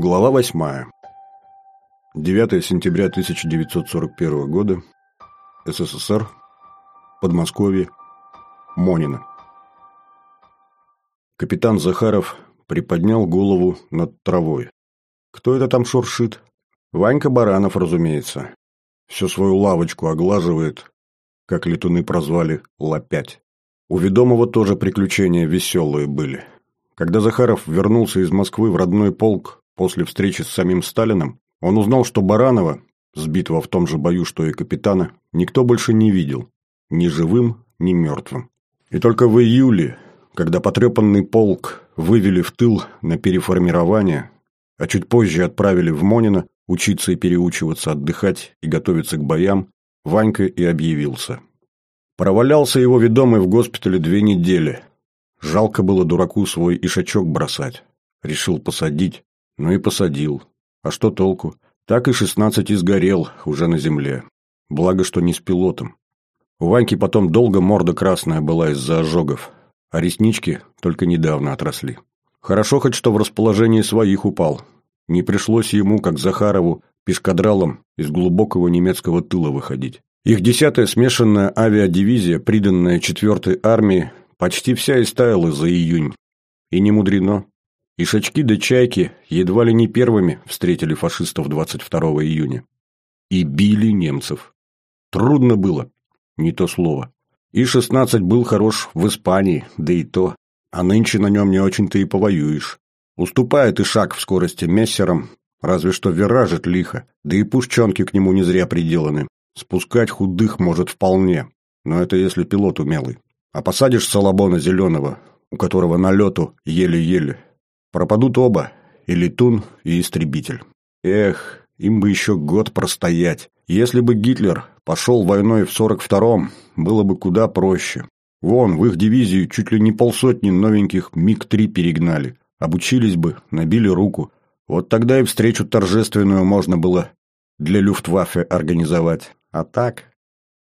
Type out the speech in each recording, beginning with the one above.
Глава 8. 9 сентября 1941 года. СССР. Подмосковье. Монина. Капитан Захаров приподнял голову над травой. Кто это там шуршит? Ванька Баранов, разумеется. Всю свою лавочку оглаживает, как летуны прозвали, лопять. У ведомого тоже приключения веселые были. Когда Захаров вернулся из Москвы в родной полк, После встречи с самим Сталиным он узнал, что Баранова, сбитого в том же бою, что и капитана, никто больше не видел, ни живым, ни мертвым. И только в июле, когда потрепанный полк вывели в тыл на переформирование, а чуть позже отправили в Монино учиться и переучиваться, отдыхать и готовиться к боям, Ванька и объявился. Провалялся его ведомый в госпитале две недели. Жалко было дураку свой ишачок бросать. Решил посадить. Ну и посадил. А что толку? Так и шестнадцать изгорел уже на земле. Благо, что не с пилотом. У Ваньки потом долго морда красная была из-за ожогов, а реснички только недавно отросли. Хорошо хоть, что в расположении своих упал. Не пришлось ему, как Захарову, пешкадралом из глубокого немецкого тыла выходить. Их десятая смешанная авиадивизия, приданная четвертой армии, почти вся истаяла за июнь. И не мудрено. Ишачки да чайки едва ли не первыми встретили фашистов 22 июня. И били немцев. Трудно было, не то слово. И-16 был хорош в Испании, да и то. А нынче на нем не очень-то и повоюешь. Уступает и шаг в скорости мессерам, разве что виражит лихо, да и пушченки к нему не зря приделаны. Спускать худых может вполне, но это если пилот умелый. А посадишь Салабона Зеленого, у которого налету еле-еле, Пропадут оба, и летун, и истребитель. Эх, им бы еще год простоять. Если бы Гитлер пошел войной в 42-м, было бы куда проще. Вон, в их дивизию чуть ли не полсотни новеньких МиГ-3 перегнали. Обучились бы, набили руку. Вот тогда и встречу торжественную можно было для Люфтваффе организовать. А так...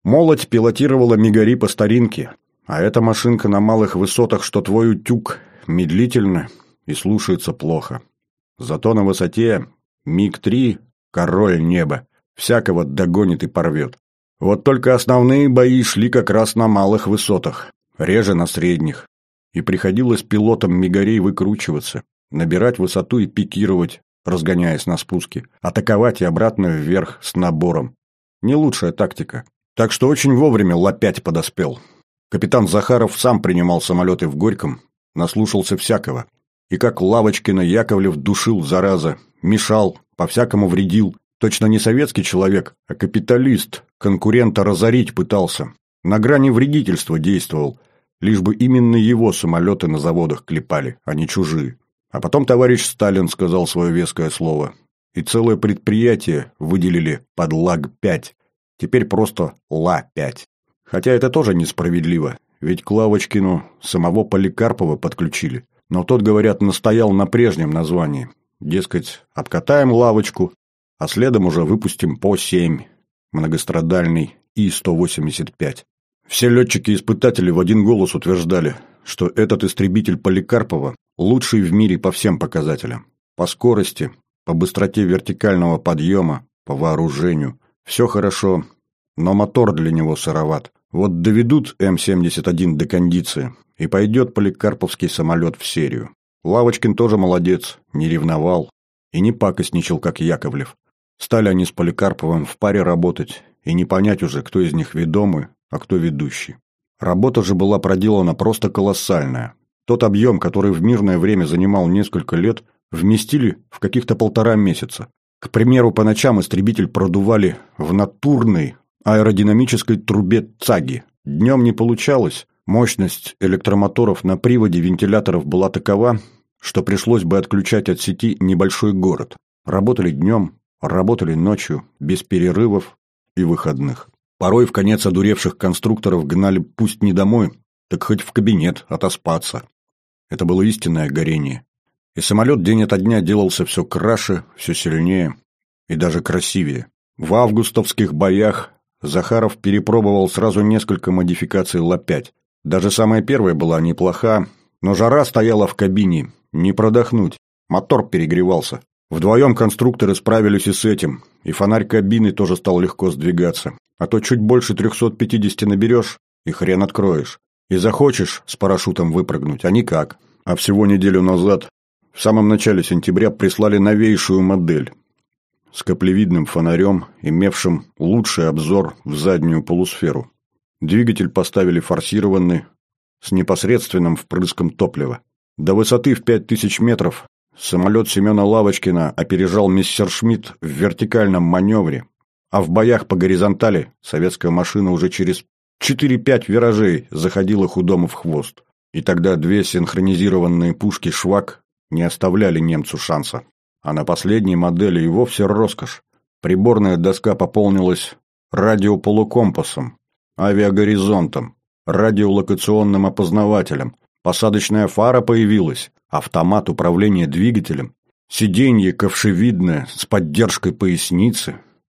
Молодь пилотировала Мигари по старинке, а эта машинка на малых высотах, что твой утюг, медлительно и слушается плохо. Зато на высоте МиГ-3 — король неба, всякого догонит и порвет. Вот только основные бои шли как раз на малых высотах, реже на средних. И приходилось пилотам мигарей выкручиваться, набирать высоту и пикировать, разгоняясь на спуске, атаковать и обратно вверх с набором. Не лучшая тактика. Так что очень вовремя лопять подоспел. Капитан Захаров сам принимал самолеты в Горьком, наслушался всякого. И как Лавочкина Яковлев душил, зараза, мешал, по-всякому вредил. Точно не советский человек, а капиталист, конкурента разорить пытался. На грани вредительства действовал, лишь бы именно его самолеты на заводах клепали, а не чужие. А потом товарищ Сталин сказал свое веское слово. И целое предприятие выделили под ЛАГ-5. Теперь просто ЛА-5. Хотя это тоже несправедливо, ведь к Лавочкину самого Поликарпова подключили но тот, говорят, настоял на прежнем названии. Дескать, обкатаем лавочку, а следом уже выпустим по 7, многострадальный И-185. Все летчики-испытатели в один голос утверждали, что этот истребитель Поликарпова лучший в мире по всем показателям. По скорости, по быстроте вертикального подъема, по вооружению. Все хорошо, но мотор для него сыроват. Вот доведут М-71 до кондиции, и пойдет поликарповский самолет в серию. Лавочкин тоже молодец, не ревновал и не пакостничал, как Яковлев. Стали они с Поликарповым в паре работать, и не понять уже, кто из них ведомый, а кто ведущий. Работа же была проделана просто колоссальная. Тот объем, который в мирное время занимал несколько лет, вместили в каких-то полтора месяца. К примеру, по ночам истребитель продували в натурной аэродинамической трубе ЦАГИ. Днем не получалось, мощность электромоторов на приводе вентиляторов была такова, что пришлось бы отключать от сети небольшой город. Работали днем, работали ночью, без перерывов и выходных. Порой в конец одуревших конструкторов гнали пусть не домой, так хоть в кабинет отоспаться. Это было истинное горение. И самолет день ото дня делался все краше, все сильнее и даже красивее. В августовских боях Захаров перепробовал сразу несколько модификаций Ла-5. Даже самая первая была неплоха, но жара стояла в кабине, не продохнуть. Мотор перегревался. Вдвоем конструкторы справились и с этим, и фонарь кабины тоже стал легко сдвигаться. А то чуть больше 350 наберешь, и хрен откроешь. И захочешь с парашютом выпрыгнуть, а никак. А всего неделю назад, в самом начале сентября, прислали новейшую модель. С каплевидным фонарем, имевшим лучший обзор в заднюю полусферу. Двигатель поставили форсированный, с непосредственным впрыском топлива. До высоты в 5000 метров самолет Семена Лавочкина опережал мистер Шмидт в вертикальном маневре, а в боях по горизонтали советская машина уже через 4-5 виражей заходила худому в хвост. И тогда две синхронизированные пушки «Швак» не оставляли немцу шанса. А на последней модели и вовсе роскошь. Приборная доска пополнилась радиополукомпасом, авиагоризонтом, радиолокационным опознавателем, посадочная фара появилась, автомат управления двигателем, сиденье ковшевидное с поддержкой поясницы.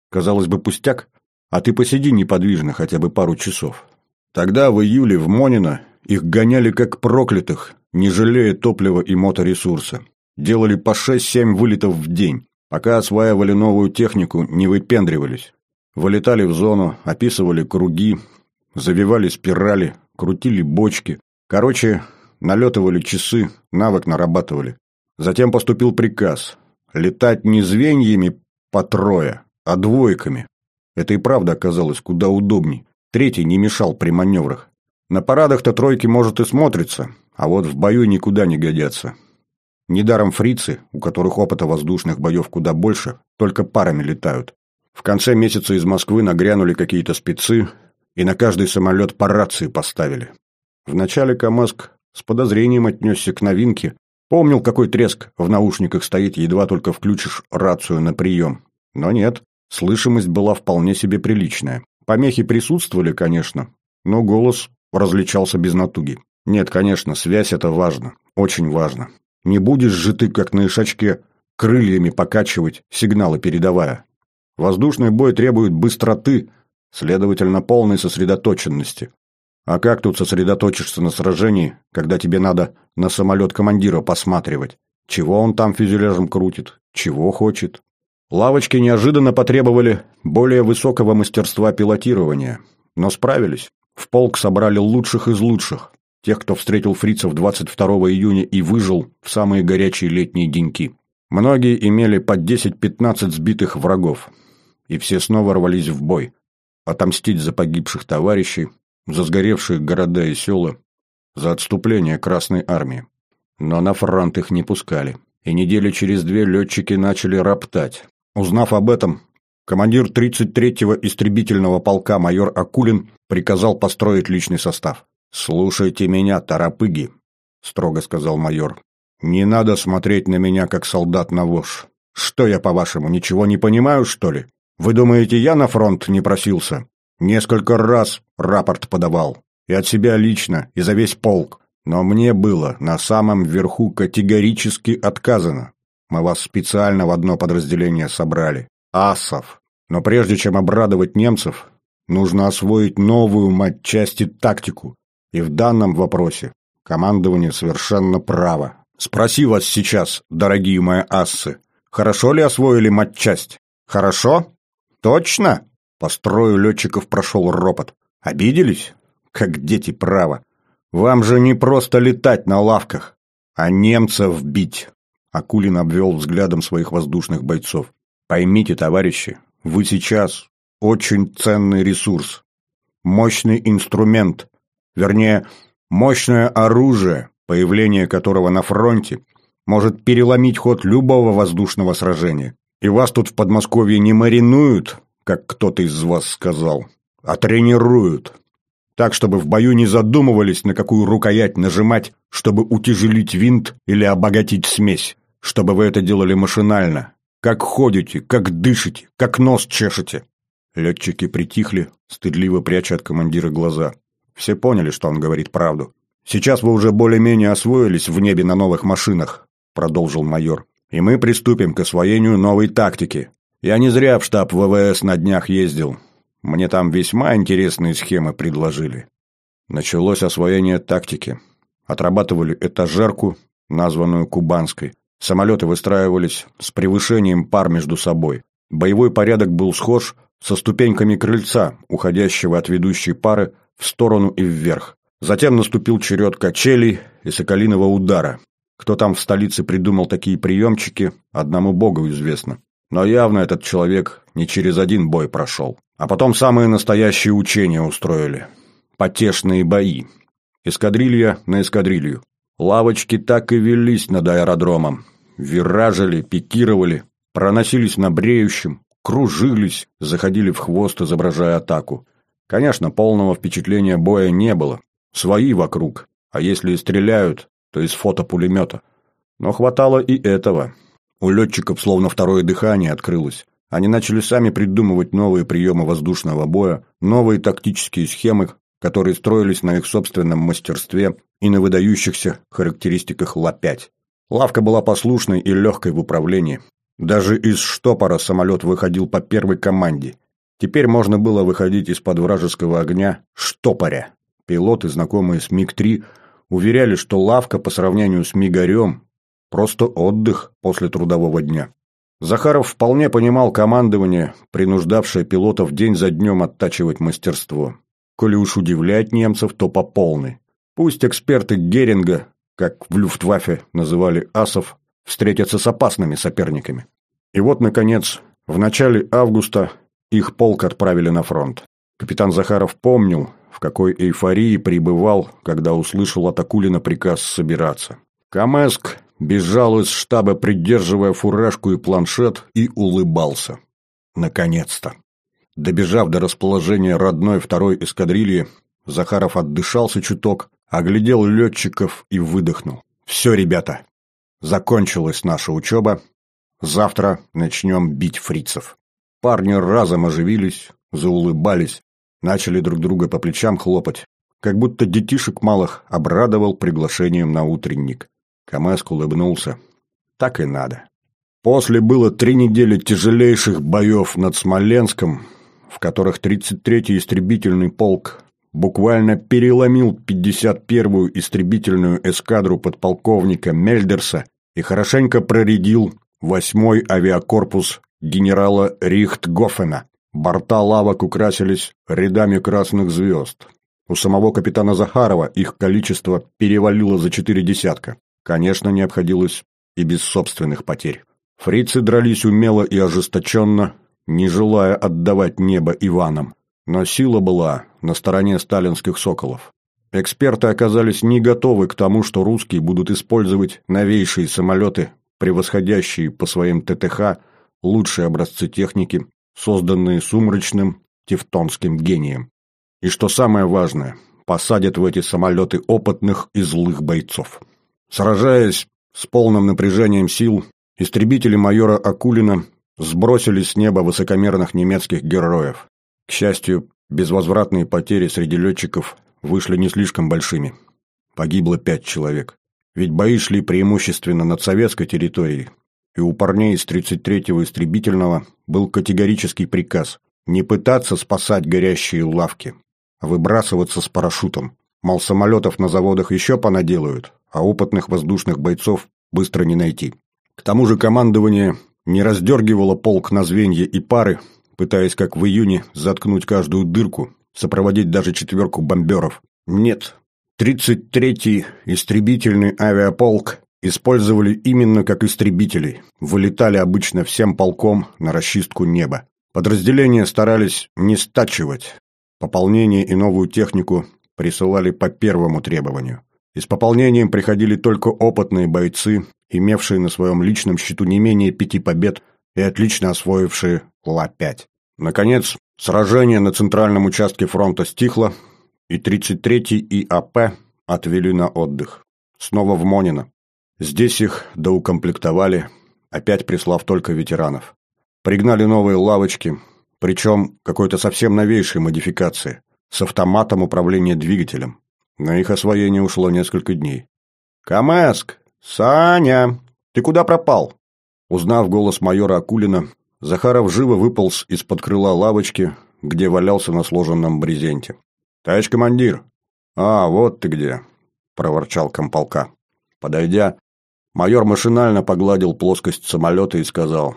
Казалось бы, пустяк, а ты посиди неподвижно хотя бы пару часов. Тогда, в июле, в Монино, их гоняли как проклятых, не жалея топлива и моторесурса. Делали по 6-7 вылетов в день, пока осваивали новую технику, не выпендривались. Вылетали в зону, описывали круги, завивали спирали, крутили бочки. Короче, налетывали часы, навык нарабатывали. Затем поступил приказ летать не звеньями по трое, а двойками. Это и правда оказалось куда удобней. Третий не мешал при маневрах. На парадах-то тройки, может, и смотрится, а вот в бою никуда не годятся. Недаром фрицы, у которых опыта воздушных боев куда больше, только парами летают. В конце месяца из Москвы нагрянули какие-то спецы, и на каждый самолет по рации поставили. Вначале Камаск с подозрением отнесся к новинке, помнил, какой треск в наушниках стоит, едва только включишь рацию на прием. Но нет, слышимость была вполне себе приличная. Помехи присутствовали, конечно, но голос различался без натуги. Нет, конечно, связь – это важно, очень важно. Не будешь же ты, как на ишачке, крыльями покачивать, сигналы передавая. Воздушный бой требует быстроты, следовательно, полной сосредоточенности. А как тут сосредоточишься на сражении, когда тебе надо на самолет командира посматривать? Чего он там фюзеляжем крутит? Чего хочет? Лавочки неожиданно потребовали более высокого мастерства пилотирования, но справились. В полк собрали лучших из лучших, тех, кто встретил фрицев 22 июня и выжил в самые горячие летние деньки. Многие имели по 10-15 сбитых врагов, и все снова рвались в бой. Отомстить за погибших товарищей, за сгоревшие города и села, за отступление Красной Армии. Но на фронт их не пускали, и недели через две летчики начали роптать. Узнав об этом, командир 33-го истребительного полка майор Акулин приказал построить личный состав. «Слушайте меня, торопыги», — строго сказал майор. «Не надо смотреть на меня, как солдат на вож. Что я, по-вашему, ничего не понимаю, что ли? Вы думаете, я на фронт не просился? Несколько раз рапорт подавал. И от себя лично, и за весь полк. Но мне было на самом верху категорически отказано. Мы вас специально в одно подразделение собрали. Асов. Но прежде чем обрадовать немцев, нужно освоить новую матчасти тактику. И в данном вопросе командование совершенно право. Спроси вас сейчас, дорогие мои ассы, хорошо ли освоили матчасть? Хорошо? Точно? По строю летчиков прошел ропот. Обиделись? Как дети право. Вам же не просто летать на лавках, а немцев бить. Акулин обвел взглядом своих воздушных бойцов. Поймите, товарищи, вы сейчас очень ценный ресурс. Мощный инструмент. Вернее, мощное оружие, появление которого на фронте может переломить ход любого воздушного сражения. И вас тут в Подмосковье не маринуют, как кто-то из вас сказал, а тренируют. Так, чтобы в бою не задумывались, на какую рукоять нажимать, чтобы утяжелить винт или обогатить смесь. Чтобы вы это делали машинально. Как ходите, как дышите, как нос чешете. Летчики притихли, стыдливо пряча от командира глаза. Все поняли, что он говорит правду. «Сейчас вы уже более-менее освоились в небе на новых машинах», — продолжил майор. «И мы приступим к освоению новой тактики. Я не зря в штаб ВВС на днях ездил. Мне там весьма интересные схемы предложили. Началось освоение тактики. Отрабатывали этажерку, названную кубанской. Самолеты выстраивались с превышением пар между собой. Боевой порядок был схож со ступеньками крыльца, уходящего от ведущей пары в сторону и вверх. Затем наступил черед качелей и соколиного удара. Кто там в столице придумал такие приемчики, одному богу известно. Но явно этот человек не через один бой прошел. А потом самые настоящие учения устроили. Потешные бои. Эскадрилья на эскадрилью. Лавочки так и велись над аэродромом. Виражили, пикировали, проносились на бреющем, кружились, заходили в хвост, изображая атаку. Конечно, полного впечатления боя не было. Свои вокруг. А если и стреляют, то из фотопулемета. Но хватало и этого. У летчиков словно второе дыхание открылось. Они начали сами придумывать новые приемы воздушного боя, новые тактические схемы, которые строились на их собственном мастерстве и на выдающихся характеристиках Ла-5. Лавка была послушной и легкой в управлении. Даже из штопора самолет выходил по первой команде. Теперь можно было выходить из-под вражеского огня штопоря. Пилоты, знакомые с МиГ-3, уверяли, что лавка по сравнению с Мигарем – просто отдых после трудового дня. Захаров вполне понимал командование, принуждавшее пилотов день за днем оттачивать мастерство. Коли уж удивлять немцев, то по полной. Пусть эксперты Геринга, как в Люфтваффе называли асов, встретятся с опасными соперниками. И вот, наконец, в начале августа их полк отправили на фронт. Капитан Захаров помнил, в какой эйфории пребывал, когда услышал от Акулина приказ собираться. Камеск бежал из штаба, придерживая фуражку и планшет, и улыбался. Наконец-то! Добежав до расположения родной второй эскадрильи, Захаров отдышался чуток, оглядел летчиков и выдохнул. «Все, ребята, закончилась наша учеба. Завтра начнем бить фрицев». Парни разом оживились, заулыбались, начали друг друга по плечам хлопать, как будто детишек малых обрадовал приглашением на утренник. Камэск улыбнулся. Так и надо. После было три недели тяжелейших боев над Смоленском, в которых 33-й истребительный полк буквально переломил 51-ю истребительную эскадру подполковника Мельдерса и хорошенько проредил 8-й авиакорпус генерала Рихтгофена. Борта лавок украсились рядами красных звезд. У самого капитана Захарова их количество перевалило за четыре десятка. Конечно, не обходилось и без собственных потерь. Фрицы дрались умело и ожесточенно, не желая отдавать небо Иванам. Но сила была на стороне сталинских соколов. Эксперты оказались не готовы к тому, что русские будут использовать новейшие самолеты, превосходящие по своим ТТХ лучшие образцы техники, созданные сумрачным тевтонским гением. И что самое важное, посадят в эти самолеты опытных и злых бойцов. Сражаясь с полным напряжением сил, истребители майора Акулина сбросили с неба высокомерных немецких героев. К счастью, безвозвратные потери среди летчиков вышли не слишком большими. Погибло пять человек. Ведь бои шли преимущественно над советской территорией, и у парней из 33-го истребительного был категорический приказ не пытаться спасать горящие лавки, а выбрасываться с парашютом. Мол, самолетов на заводах еще понаделают, а опытных воздушных бойцов быстро не найти. К тому же командование не раздергивало полк на звенья и пары, пытаясь, как в июне, заткнуть каждую дырку, сопроводить даже четверку бомберов. Нет, 33-й истребительный авиаполк использовали именно как истребителей, вылетали обычно всем полком на расчистку неба. Подразделения старались не стачивать, пополнение и новую технику присылали по первому требованию. И с пополнением приходили только опытные бойцы, имевшие на своем личном счету не менее пяти побед и отлично освоившие Ла-5. Наконец, сражение на центральном участке фронта стихло, и 33-й ИАП отвели на отдых. Снова в Монино. Здесь их доукомплектовали, опять прислав только ветеранов. Пригнали новые лавочки, причем какой-то совсем новейшей модификации, с автоматом управления двигателем. На их освоение ушло несколько дней. «Камэск! Саня! Ты куда пропал?» Узнав голос майора Акулина, Захаров живо выполз из-под крыла лавочки, где валялся на сложенном брезенте. «Товарищ командир!» «А, вот ты где!» – проворчал комполка. Подойдя, Майор машинально погладил плоскость самолета и сказал.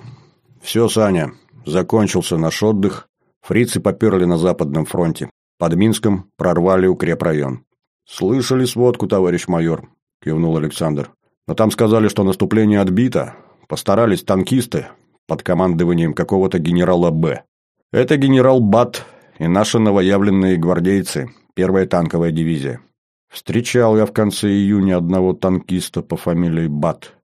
«Все, Саня, закончился наш отдых. Фрицы поперли на Западном фронте. Под Минском прорвали укрепрайон». «Слышали сводку, товарищ майор», – кивнул Александр. «Но там сказали, что наступление отбито. Постарались танкисты под командованием какого-то генерала Б. Это генерал Бат и наши новоявленные гвардейцы, первая танковая дивизия. Встречал я в конце июня одного танкиста по фамилии Бат,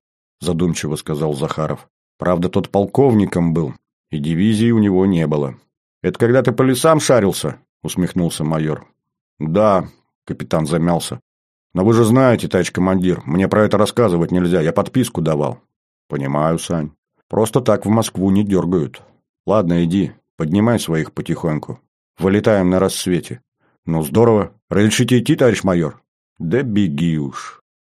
задумчиво сказал Захаров. Правда, тот полковником был, и дивизии у него не было. Это когда ты по лесам шарился? усмехнулся майор. Да, капитан замялся. Но вы же знаете, товарищ командир, мне про это рассказывать нельзя, я подписку давал. Понимаю, Сань. Просто так в Москву не дергают. Ладно, иди, поднимай своих потихоньку. Вылетаем на рассвете. Ну, здорово. Разрешите идти, товарищ майор? Да беги уж.